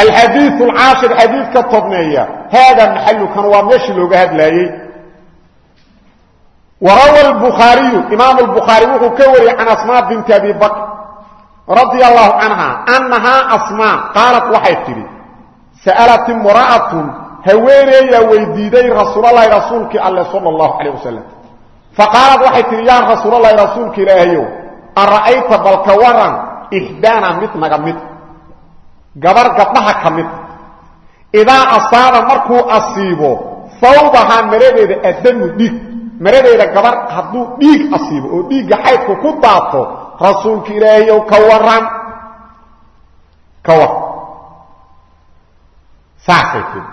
alxadiiu alcaashir xadiidka tobneeya haada maxalukan waa meeshii looga hadlaayey warawa lbukhaariyu imaam lbukhaari wuxuu ka wariyey can asmaa binti abi bakr radia allahu canha annahaa asmaa qaalat waxay tidhi sa'alat imra'atun haweeneeyaa weydiiday rasuulalahi rasuulkii alle sala allahu calayh wasalam faqaalad waxay tidhi yaa rasuulalahi rasuulka ilaahayow ara'ayta balka waran ixdaana gabar gabdhaha ka mid. Idaa asaaba markuu asiibo sawbahaa maradeeda addamu dhiig. Maradeeda gabar hadduu dhiig asiibo oo dhiigga xaydku ku daato rasuulka ilaahayow ka waran ka war. Saasay tii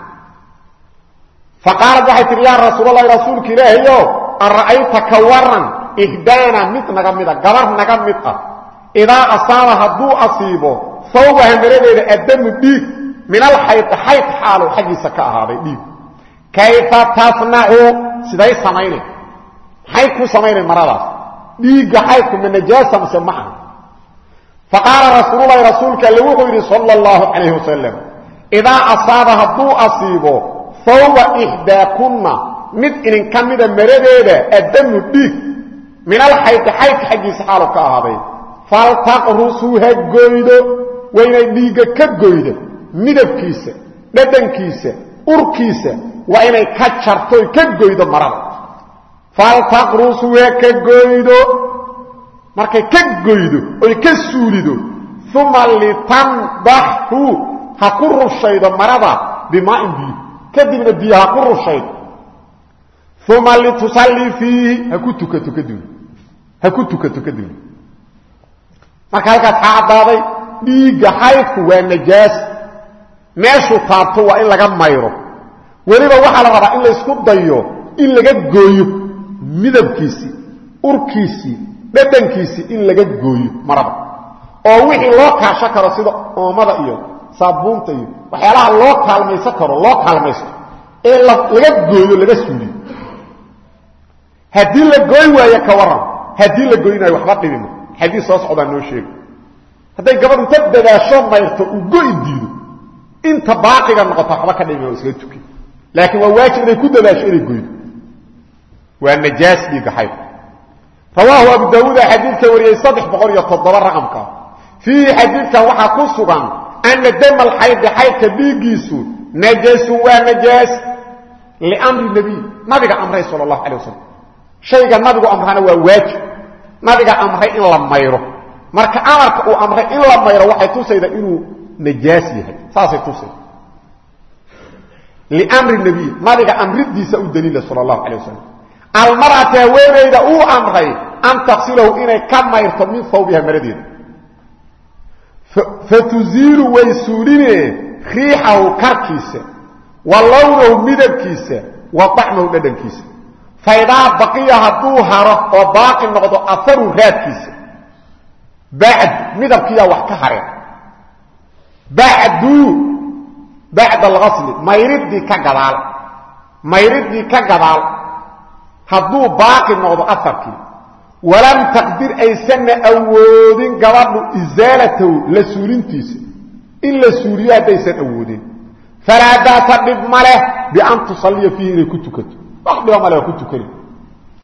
faqaalad waxay tihi yaa ara'ayta ka waran ihdaana mid naga mida gabar naga mid ah. Idaa asaaba hadduu asiibo sawbaha maradeeda addamu dhiig min alxayd xayd xaalow xaggiisa ka ahaaday dhiig. Kayfa tasnacu siday samaynay maxay ku samaynay maradaas? Dhiigga xaydku ma najaasa mise ma aha. Faqaala rasuululahi rasuulka alle wuxuu yidhi sala allahu calayhi wasalam idaa asiibo ixdaakunna mid idinka mida maradeeda addamu dhiig min alxayti xaydka xaggiisa xaalow ka ahaaday. Faltaqrusuu ha waa inay dhiigga ka goydo midabkiisa dhadhankiisa urkiisa waa inay ka jartoy ka goydo marada. Faltaqrusuu ha ka goydo. Markay ka goydo oy ka suulido uma litandaxu ha ku rushaydo marada bimaain biyo. Kadibna biyo ha ku rushaydo. Uma litusallii fiihi dhiigga xaydku waa najaas meeshuu taabto waa in laga mayro. Weliba waxaa la rabaa in laysku dayo in laga gooyo midabkiisii urkiisii dhadhankiisii in laga gooyo marada oo wixii loo kaasho karo sida oomada iyo saabuunta iyo waxyaalaha loo kaalmaysan karo loo kaalmaysto ee laga gooyo laga suuliyo haddii la gooy waayo ka waran haddii la goynayo waxba dhibima xadiis soo socdaa noo sheega hadday gabadh inta dadaasho mayrto uu go'i diido inta baaqiga noqota waxba ka dhibima o iskaga tukin laakiin waa waajib inay ku dadaasho inay goydo waa najaas dhiigga rawaahu abu daawuuda xadiidka wariyey saddex boqol iyo toddoba raqamka. Fiihi xadiidkan waxaa ku sugan ana dama alxaydi xaydka dhiiggiisu najasun waa najaas liamri nebiy nabiga amray sala allahu calay wasalam shayga nabigu amrana waa waajib. Nabiga amray in la mayro marka amarka uu amray in la mayro waxay tusayda inuu najaas yahay. Saasay tusayda liamri nebiy nabiga amridiisa u daliila sala allahu calay wasalam almar'ata haweenayda uu amray an taqsilahu inay ka mayrto min hawbiha maradeeda fatuziilu way suuline riixahu karkiisa wa lownahu midabkiisa wa dacmahu dhadhankiisa. Faydaa baqiya hadduu haro oo baaqi noqdo aharu raadkiisa bacd midabkiyaa wax ka hareen bacdu bacda alqasli mayridii ka gadaal mayridii ka gadaal hadduu baaqi noqdo aharkii walam taqdir aysanna awoodin gabadhu isaalatahu la suulintiisa in la suuliyo haddaysan awoodin falaa baasa dhib ma leh bian tusalliya fiihi inay ku tukato wax dhiba male waa ku tukani